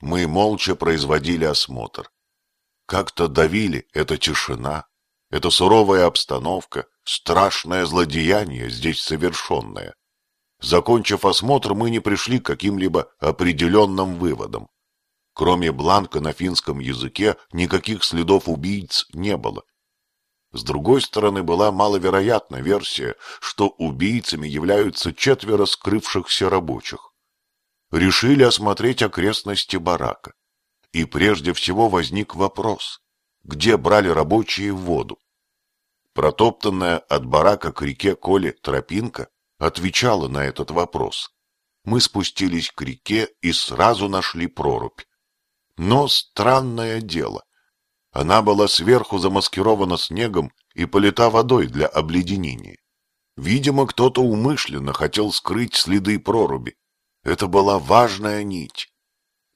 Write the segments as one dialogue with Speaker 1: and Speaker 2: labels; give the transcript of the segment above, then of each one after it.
Speaker 1: Мы молча производили осмотр. Как-то давили эта тишина, эта суровая обстановка, страшное злодеяние здесь совершенное. Закончив осмотр, мы не пришли к каким-либо определенным выводам. Кроме бланка на финском языке, никаких следов убийц не было. С другой стороны, была маловероятна версия, что убийцами являются четверо скрывшихся рабочих. Решили осмотреть окрестности барака. И прежде всего возник вопрос, где брали рабочие воду. Протоптанная от барака к реке Коле тропинка отвечала на этот вопрос. Мы спустились к реке и сразу нашли прорубь. Но странное дело. Она была сверху замаскирована снегом и полита водой для обледенения. Видимо, кто-то умышленно хотел скрыть следы проруби. Это была важная нить.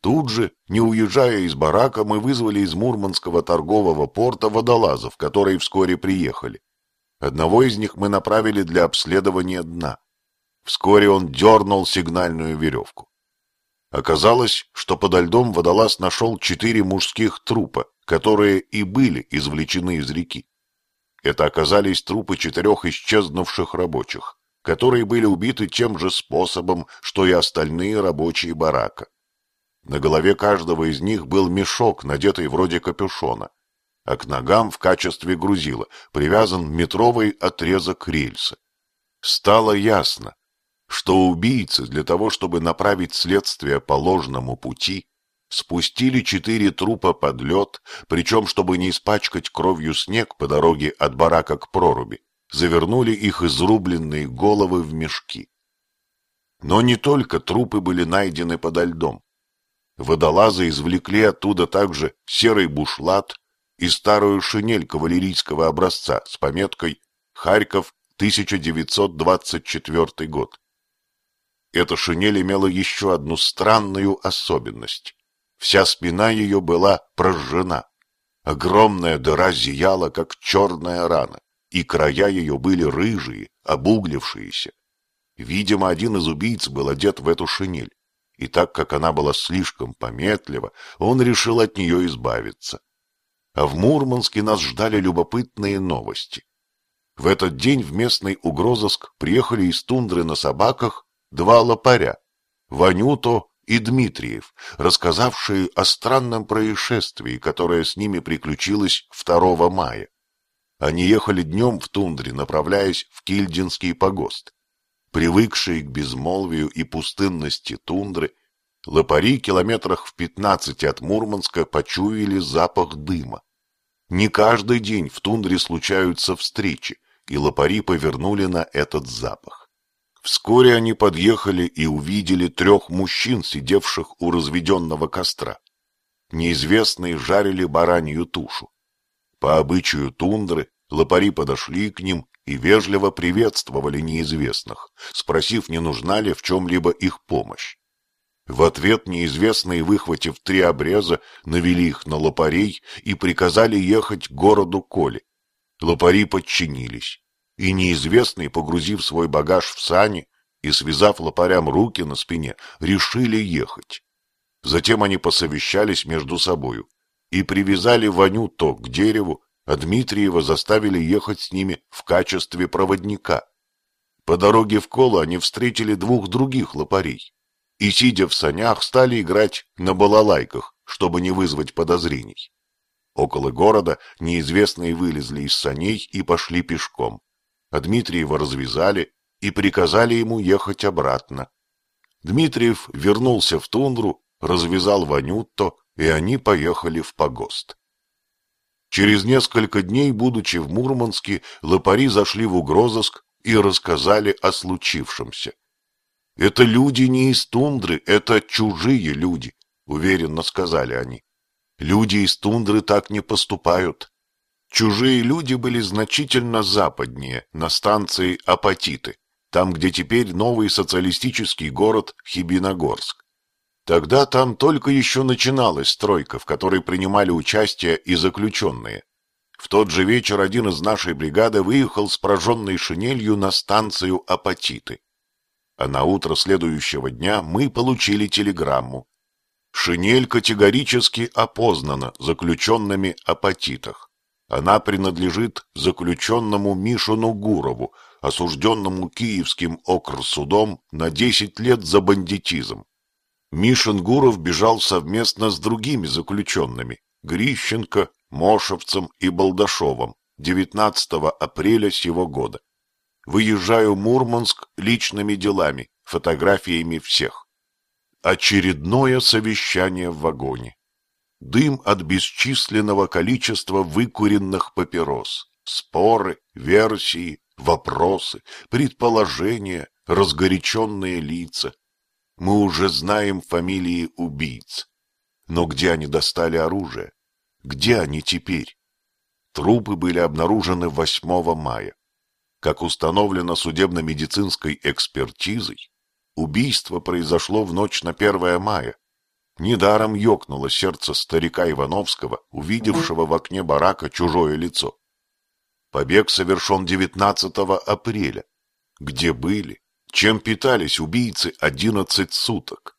Speaker 1: Тут же, не уезжая из барака, мы вызвали из Мурманского торгового порта водолазов, которые вскоре приехали. Одного из них мы направили для обследования дна. Вскоре он дернул сигнальную веревку. Оказалось, что подо льдом водолаз нашел четыре мужских трупа, которые и были извлечены из реки. Это оказались трупы четырех исчезнувших рабочих, которые были убиты тем же способом, что и остальные рабочие барака. На голове каждого из них был мешок, надетый вроде капюшона, а к ногам в качестве грузила привязан метровый отрезок рельса. Стало ясно, что убийцы для того, чтобы направить следствие по ложному пути, спустили четыре трупа под лед, причем, чтобы не испачкать кровью снег по дороге от барака к проруби, завернули их изрубленные головы в мешки. Но не только трупы были найдены подо льдом. Водолазы извлекли оттуда также серый бушлат и старую шинель кавалерийского образца с пометкой «Харьков, 1924 год». Эта шинель имела еще одну странную особенность. Вся спина ее была прожжена. Огромная дыра зияла, как черная рана, и края ее были рыжие, обуглившиеся. Видимо, один из убийц был одет в эту шинель, и так как она была слишком пометлива, он решил от нее избавиться. А в Мурманске нас ждали любопытные новости. В этот день в местный угрозыск приехали из тундры на собаках два лопаря, Ванюто и Дмитриев, рассказавшие о странном происшествии, которое с ними приключилось 2 мая. Они ехали днем в тундре, направляясь в Кильдинский погост. Привыкшие к безмолвию и пустынности тундры, лопари километрах в пятнадцати от Мурманска почуяли запах дыма. Не каждый день в тундре случаются встречи, и лопари повернули на этот запах. Вскоре они подъехали и увидели трех мужчин, сидевших у разведенного костра. Неизвестные жарили баранью тушу. По обычаю тундры лопари подошли к ним и вежливо приветствовали неизвестных, спросив, не нужна ли в чем-либо их помощь. В ответ неизвестные, выхватив три обреза, навели их на лопарей и приказали ехать к городу Коли. Лопари подчинились и неизвестные, погрузив свой багаж в сани и связав лопарям руки на спине, решили ехать. Затем они посовещались между собою и привязали Ваню то к дереву, а Дмитриева заставили ехать с ними в качестве проводника. По дороге в Колу они встретили двух других лопарей и, сидя в санях, стали играть на балалайках, чтобы не вызвать подозрений. Около города неизвестные вылезли из саней и пошли пешком а Дмитриева развязали и приказали ему ехать обратно. Дмитриев вернулся в тундру, развязал Ванютто, и они поехали в погост. Через несколько дней, будучи в Мурманске, лопари зашли в угрозыск и рассказали о случившемся. «Это люди не из тундры, это чужие люди», — уверенно сказали они. «Люди из тундры так не поступают. Чужие люди были значительно западнее, на станции Апатиты, там, где теперь новый социалистический город Хибиногорск. Тогда там только еще начиналась стройка, в которой принимали участие и заключенные. В тот же вечер один из нашей бригады выехал с прожженной шинелью на станцию Апатиты. А на утро следующего дня мы получили телеграмму. Шинель категорически опознана заключенными апатитах. Она принадлежит заключенному Мишину Гурову, осужденному Киевским окрсудом на 10 лет за бандитизм. Мишин Гуров бежал совместно с другими заключенными – Грищенко, Мошевцем и Балдашовым 19 апреля сего года. Выезжаю в Мурманск личными делами, фотографиями всех. Очередное совещание в вагоне. Дым от бесчисленного количества выкуренных папирос. Споры, версии, вопросы, предположения, разгоряченные лица. Мы уже знаем фамилии убийц. Но где они достали оружие? Где они теперь? Трупы были обнаружены 8 мая. Как установлено судебно-медицинской экспертизой, убийство произошло в ночь на 1 мая. Недаром ёкнуло сердце старика Ивановского, увидевшего в окне барака чужое лицо. Побег совершен 19 апреля. Где были? Чем питались убийцы 11 суток?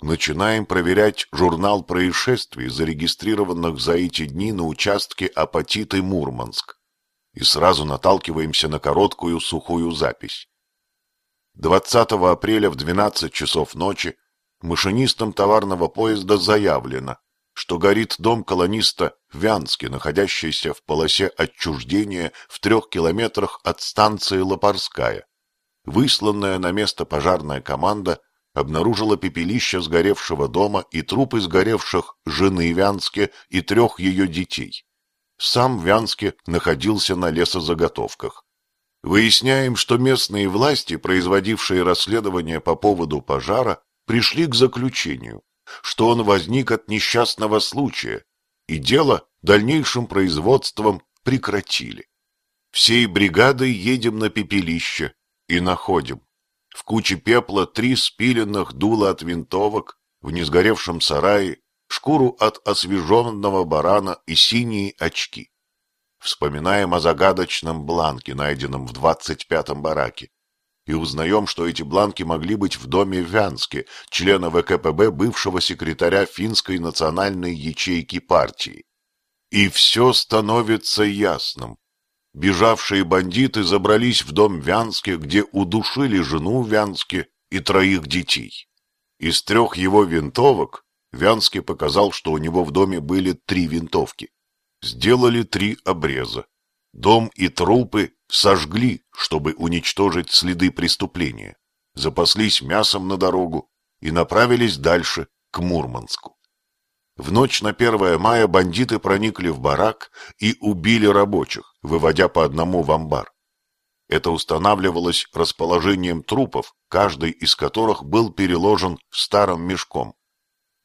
Speaker 1: Начинаем проверять журнал происшествий, зарегистрированных за эти дни на участке Апатиты Мурманск и сразу наталкиваемся на короткую сухую запись. 20 апреля в 12 часов ночи машинистам товарного поезда заявлено, что горит дом колониста в Вянске, находящийся в полосе отчуждения в трех километрах от станции Лопарская. Высланная на место пожарная команда обнаружила пепелище сгоревшего дома и трупы сгоревших жены Вянске и трех ее детей. Сам Вянске находился на лесозаготовках. Выясняем, что местные власти, производившие расследование по поводу пожара, пришли к заключению, что он возник от несчастного случая, и дело дальнейшим производством прекратили. Всей бригадой едем на пепелище и находим. В куче пепла три спиленных дула от винтовок, в несгоревшем сарае шкуру от освеженного барана и синие очки. Вспоминаем о загадочном бланке, найденном в двадцать пятом бараке, и узнаем, что эти бланки могли быть в доме в Вянске, члена ВКПБ бывшего секретаря финской национальной ячейки партии. И все становится ясным. Бежавшие бандиты забрались в дом в Вянске, где удушили жену в Вянске и троих детей. Из трех его винтовок Вянский показал, что у него в доме были три винтовки. Сделали три обреза. Дом и трупы сожгли, чтобы уничтожить следы преступления. Запаслись мясом на дорогу и направились дальше, к Мурманску. В ночь на 1 мая бандиты проникли в барак и убили рабочих, выводя по одному в амбар. Это устанавливалось расположением трупов, каждый из которых был переложен старым мешком.